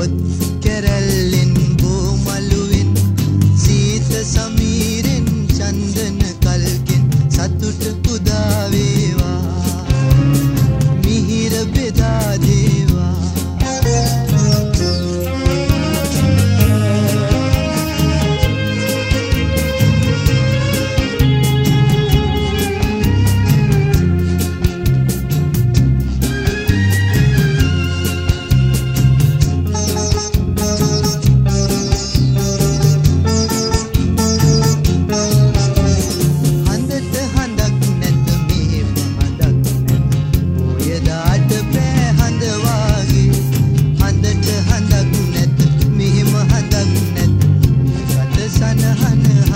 What.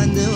I knew